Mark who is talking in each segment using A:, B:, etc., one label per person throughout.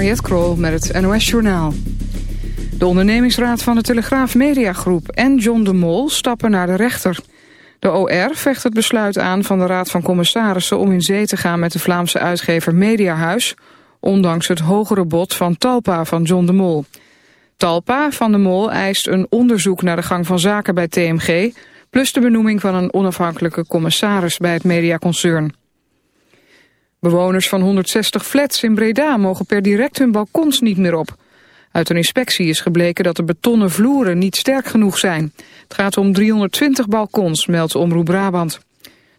A: Mariette Krol met het NOS Journaal. De ondernemingsraad van de Telegraaf Mediagroep en John de Mol stappen naar de rechter. De OR vecht het besluit aan van de Raad van Commissarissen om in zee te gaan met de Vlaamse uitgever Mediahuis, ondanks het hogere bod van Talpa van John de Mol. Talpa van de Mol eist een onderzoek naar de gang van zaken bij TMG, plus de benoeming van een onafhankelijke commissaris bij het mediaconcern. Bewoners van 160 flats in Breda mogen per direct hun balkons niet meer op. Uit een inspectie is gebleken dat de betonnen vloeren niet sterk genoeg zijn. Het gaat om 320 balkons, meldt Omroep Brabant.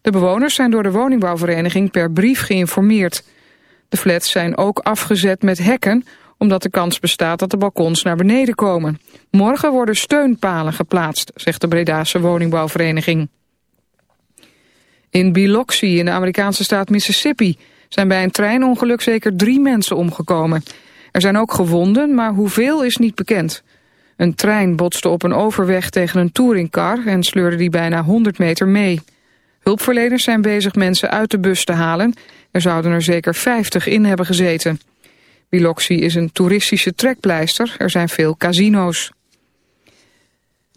A: De bewoners zijn door de woningbouwvereniging per brief geïnformeerd. De flats zijn ook afgezet met hekken, omdat de kans bestaat dat de balkons naar beneden komen. Morgen worden steunpalen geplaatst, zegt de Bredaanse woningbouwvereniging. In Biloxi in de Amerikaanse staat Mississippi zijn bij een treinongeluk zeker drie mensen omgekomen. Er zijn ook gewonden, maar hoeveel is niet bekend. Een trein botste op een overweg tegen een touringcar en sleurde die bijna 100 meter mee. Hulpverleners zijn bezig mensen uit de bus te halen. Er zouden er zeker 50 in hebben gezeten. Biloxi is een toeristische trekpleister. Er zijn veel casino's.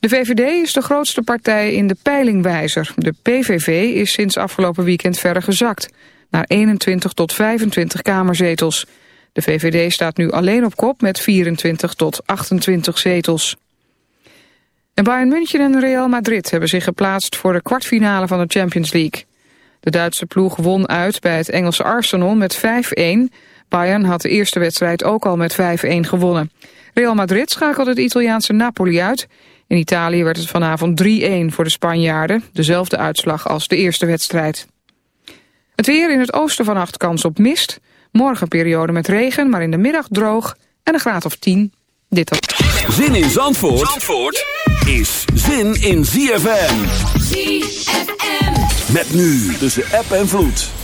A: De VVD is de grootste partij in de peilingwijzer. De PVV is sinds afgelopen weekend verder gezakt naar 21 tot 25 kamerzetels. De VVD staat nu alleen op kop met 24 tot 28 zetels. En Bayern München en Real Madrid hebben zich geplaatst voor de kwartfinale van de Champions League. De Duitse ploeg won uit bij het Engelse Arsenal met 5-1. Bayern had de eerste wedstrijd ook al met 5-1 gewonnen. Real Madrid schakelde het Italiaanse Napoli uit. In Italië werd het vanavond 3-1 voor de Spanjaarden, dezelfde uitslag als de eerste wedstrijd. Het weer in het oosten vannacht kans op mist. Morgen periode met regen, maar in de middag droog en een graad of 10. Dit dat.
B: Zin in Zandvoort, Zandvoort is zin in ZFM.
C: ZFM.
B: Met nu tussen app en vloed.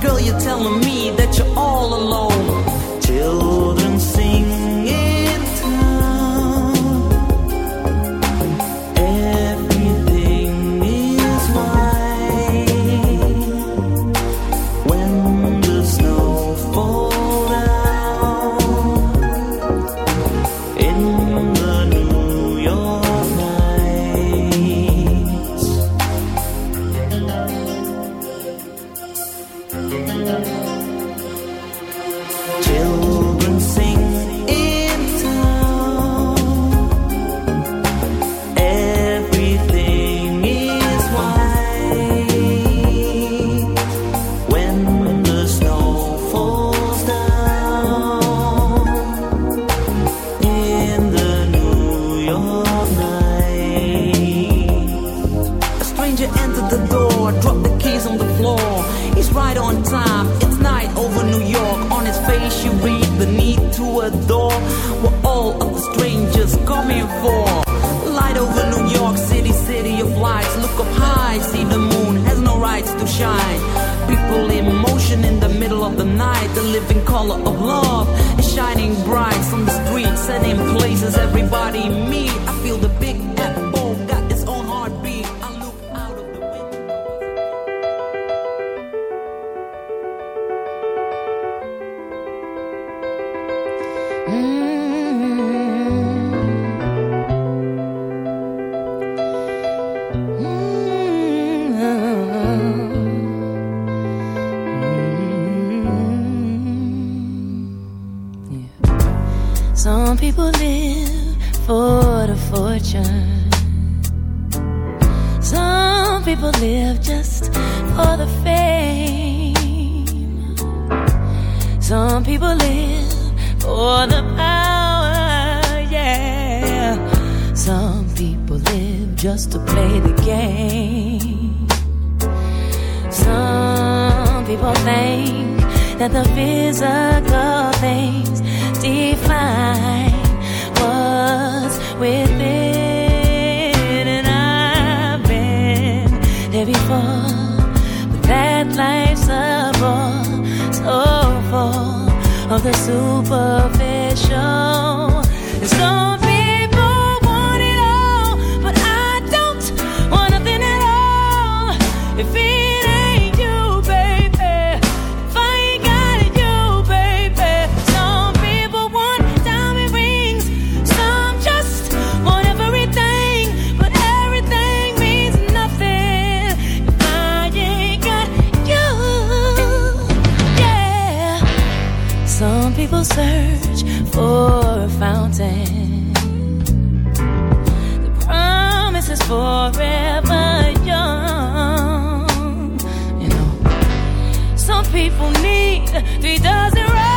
D: Girl, you're telling me that you're all alone. Children I see the moon has no rights to shine. People in motion in the middle of the night, the living color of love is shining bright on the streets and in places everybody
E: meets. people need three dozen rides.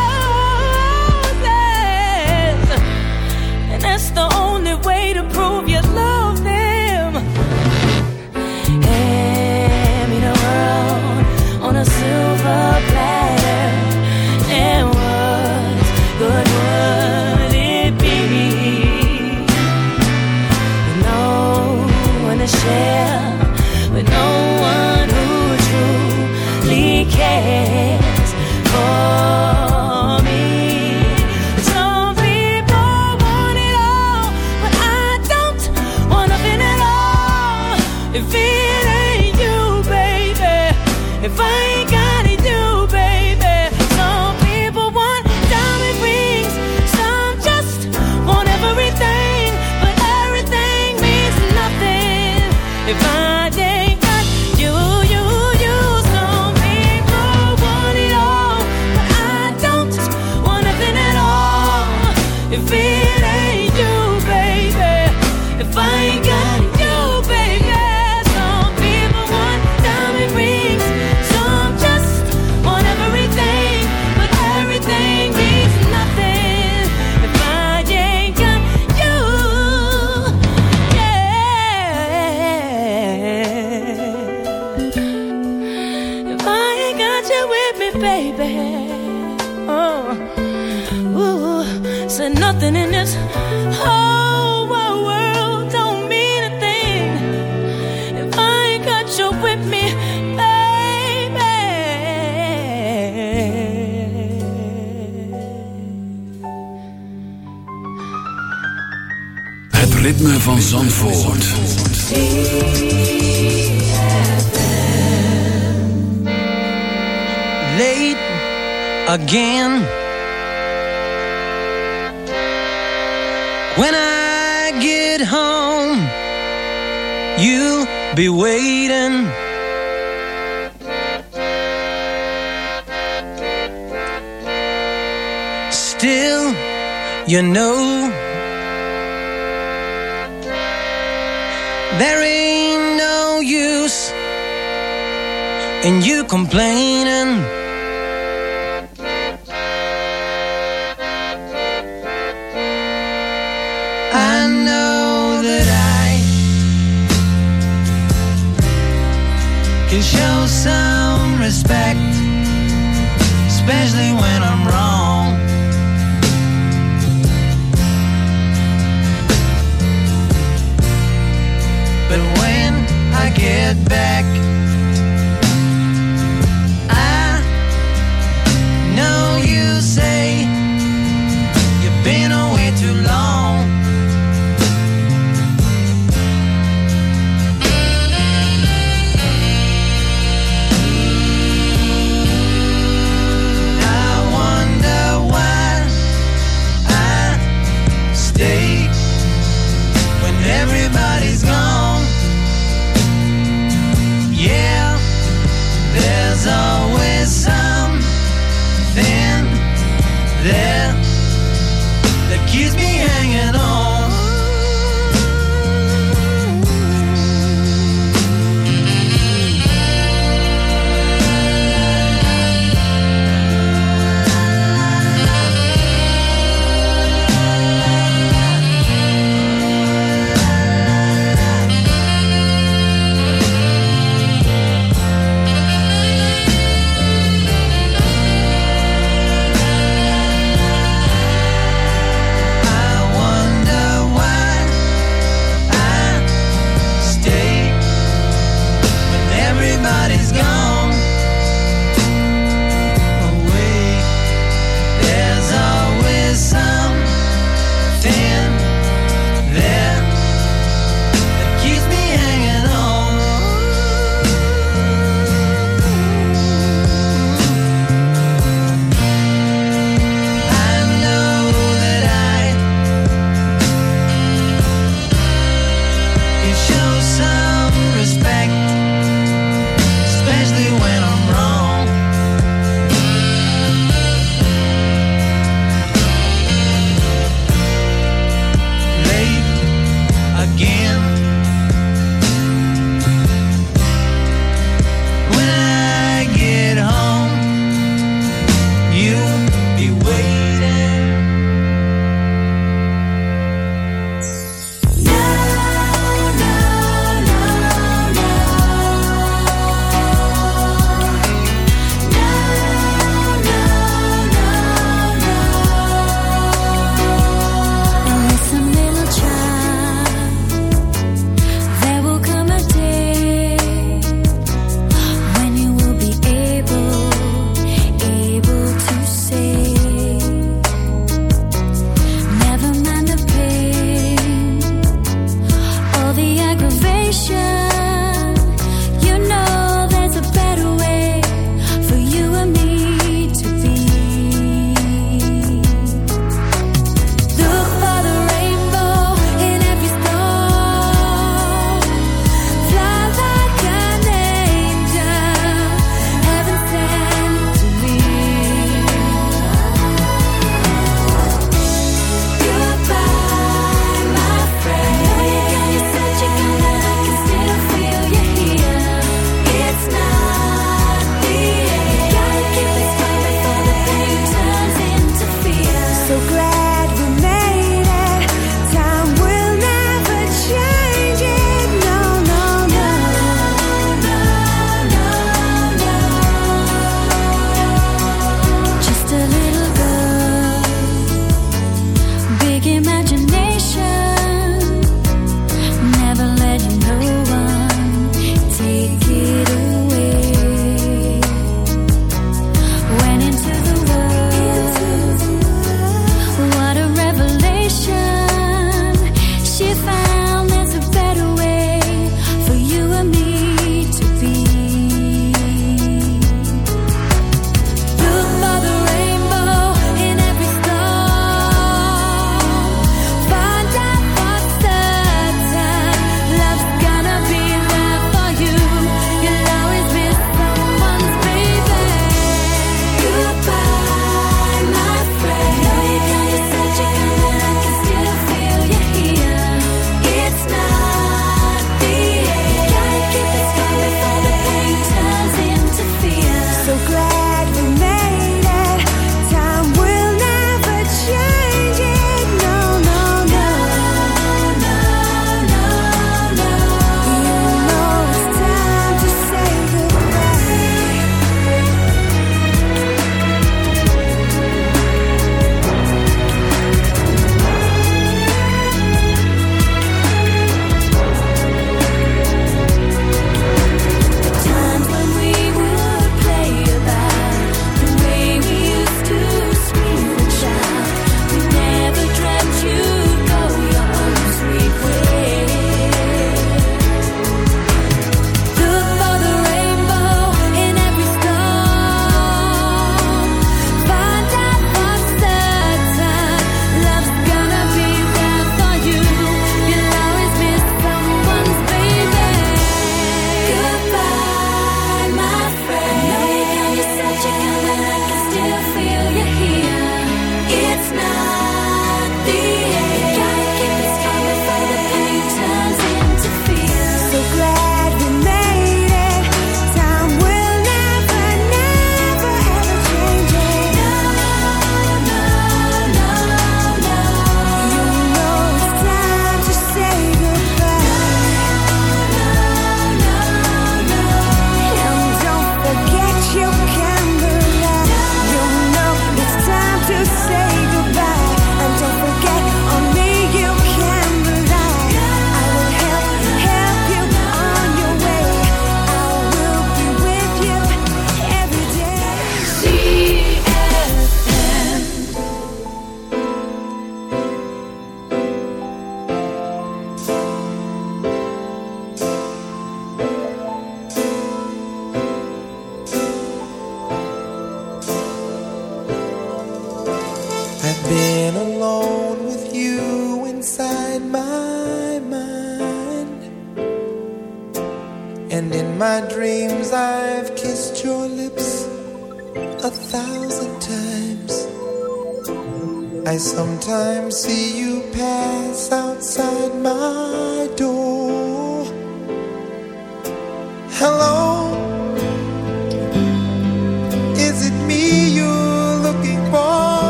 B: Het ritme van Zandvoort.
F: Late again. When I get home, you'll be waiting. Still, you know. There ain't no use in you complaining. I know that I can show some respect, especially when.
G: back.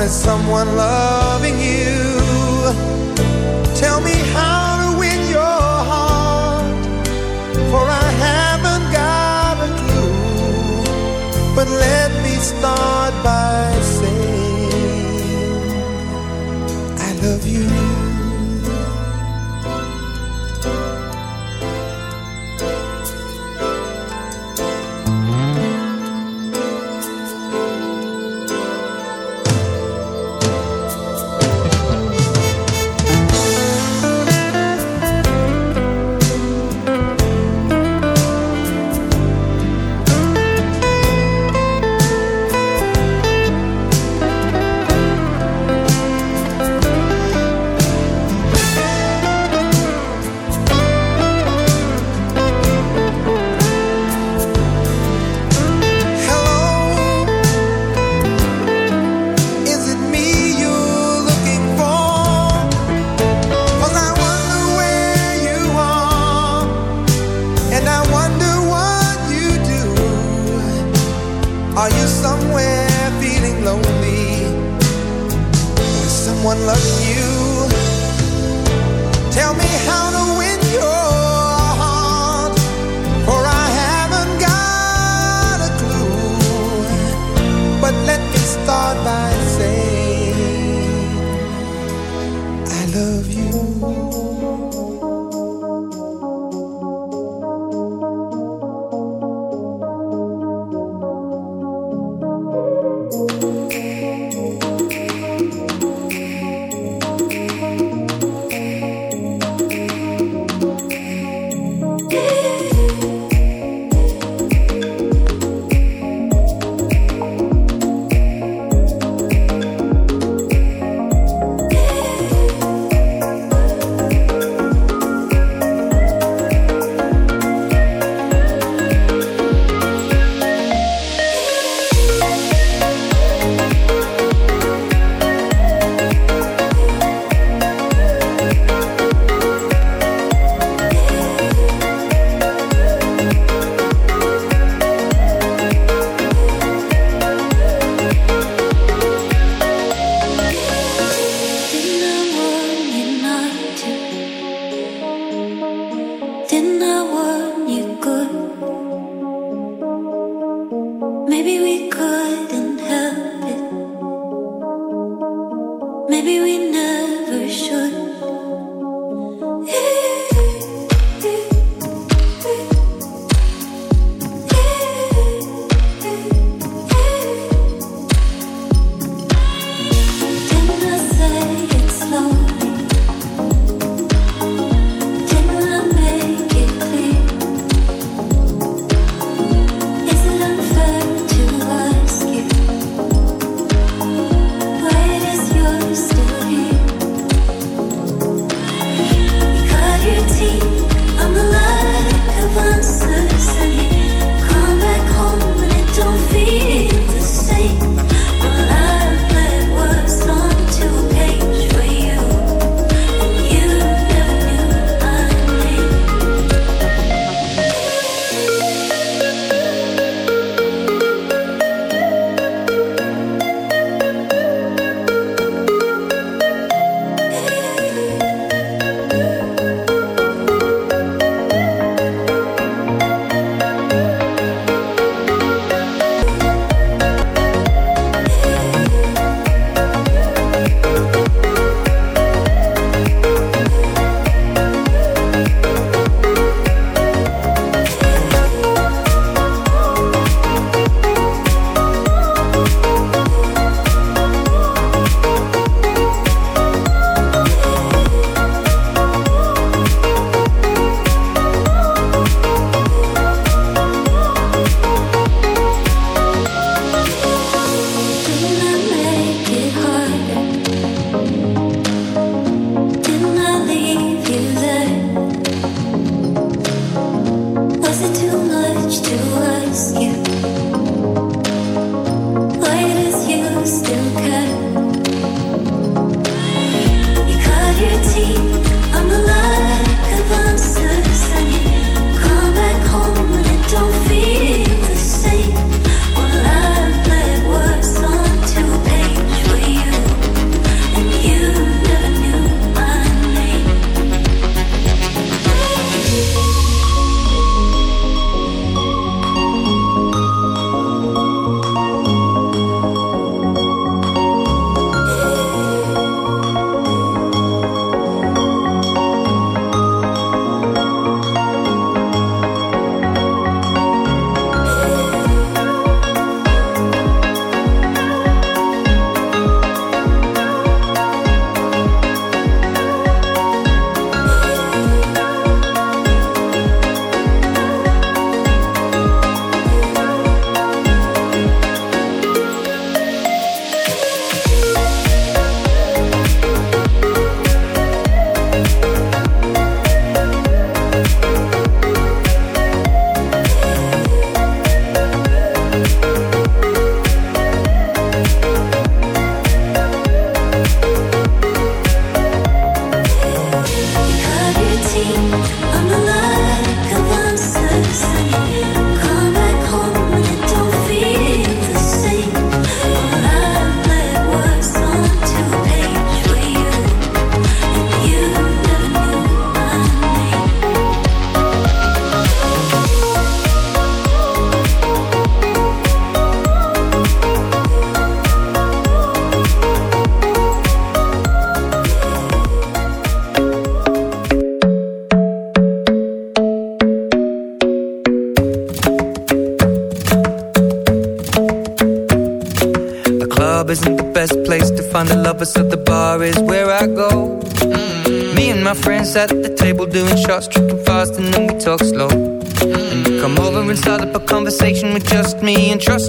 G: wanted someone loving you. Tell me how to win your heart, for I haven't got a clue. But let me start by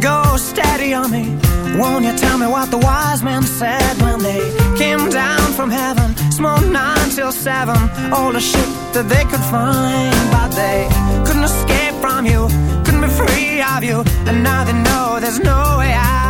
H: Go steady on me. Won't you tell me what the wise men said when they came down from heaven? Smoked nine till seven, all the shit that they could find. But they couldn't escape from you, couldn't be free of you. And now they know there's no way out.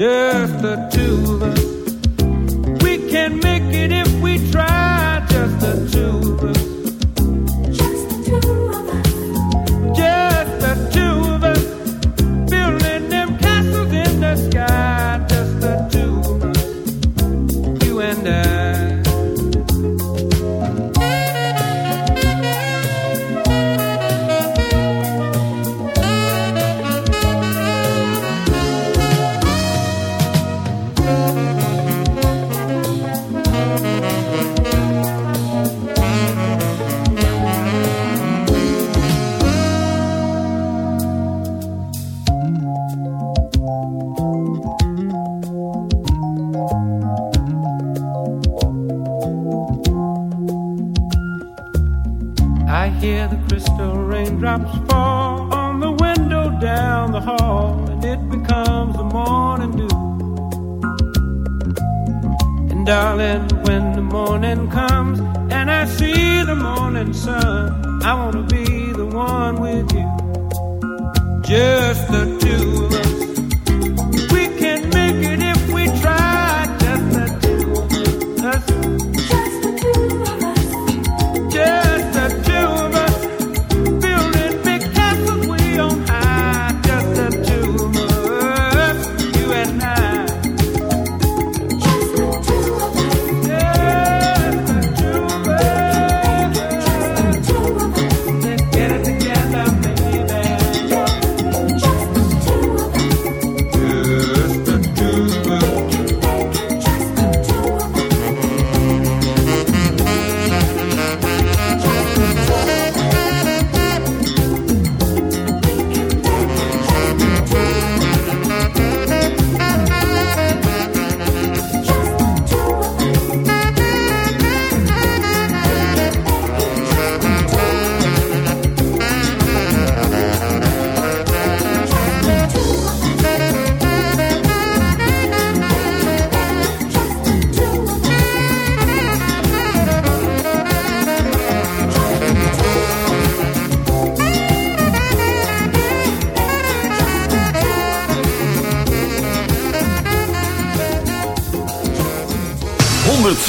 I: just the two of us. We can make it if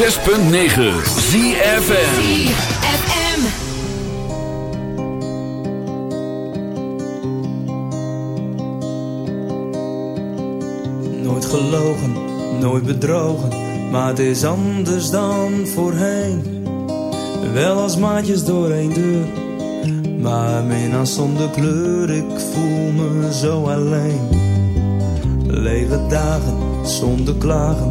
B: 106.9
C: FM
J: Nooit gelogen, nooit bedrogen, maar het is anders dan voorheen. Wel als maatjes door één deur, maar mijn zonder kleur, ik voel me zo alleen. Lege dagen, zonder klagen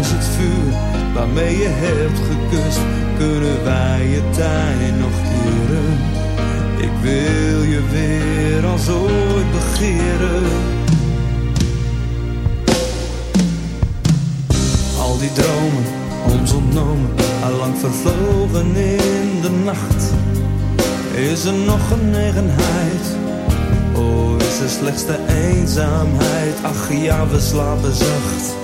J: Is het vuur waarmee je hebt gekust, kunnen wij je tijd nog keren? Ik wil je weer als ooit begeren. Al die dromen, ons ontnomen, lang vervlogen in de nacht. Is er nog genegenheid? O, oh, is er slechts de eenzaamheid? Ach ja, we slapen zacht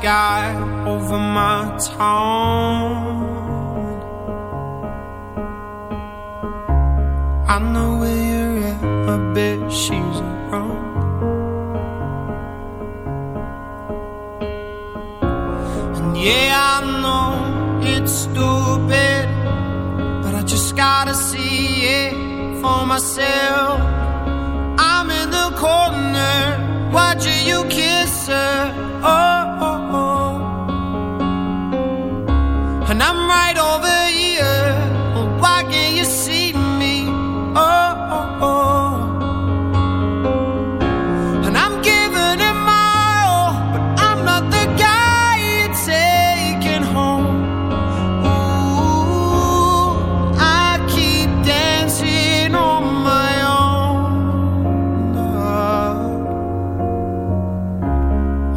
K: sky over my town.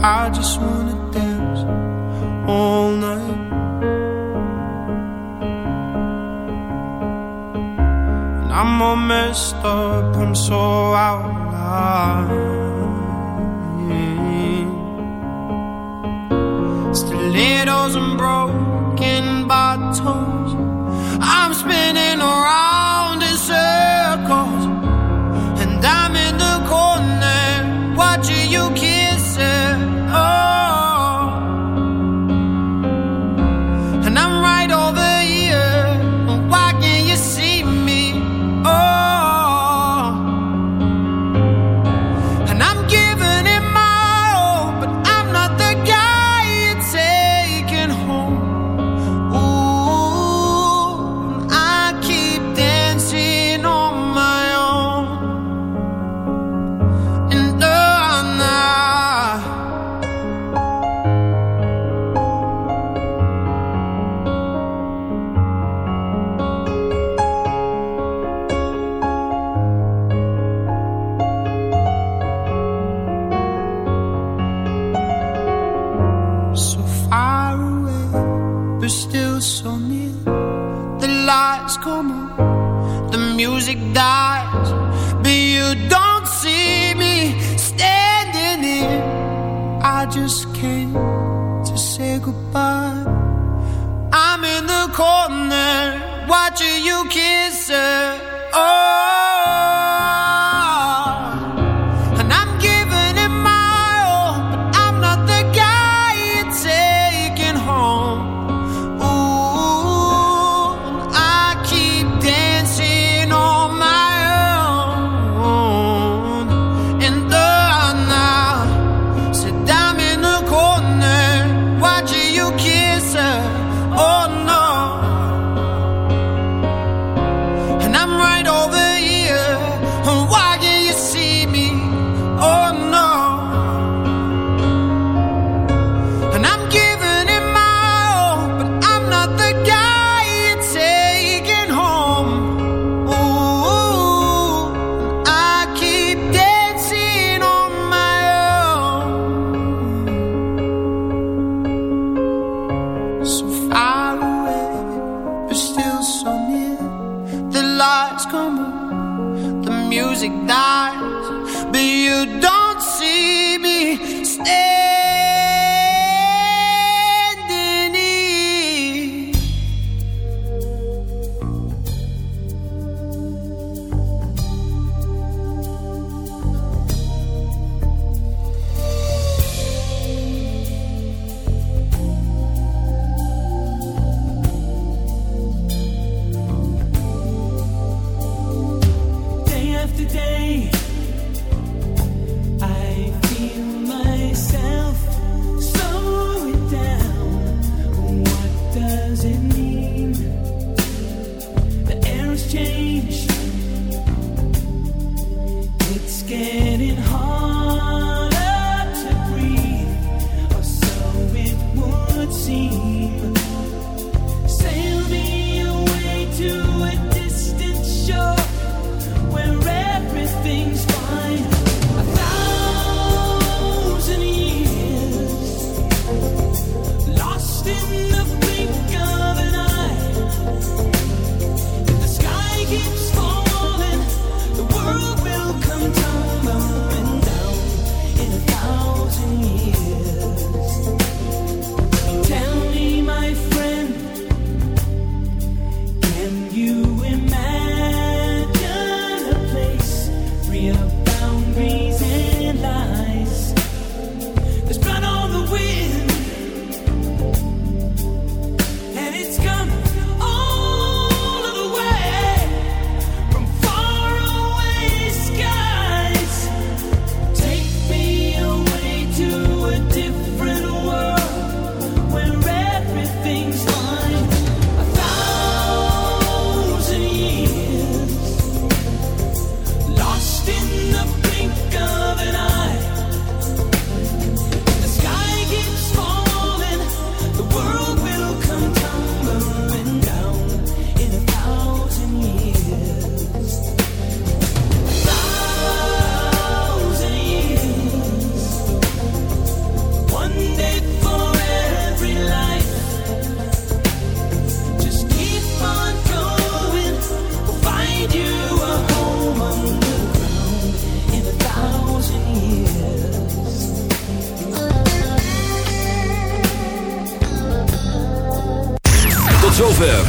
K: I just wanna dance all night. And I'm all messed up, I'm so out of line. Stilettos and broken bottles. I'm spinning around in circles. And I'm in the corner watching you
E: die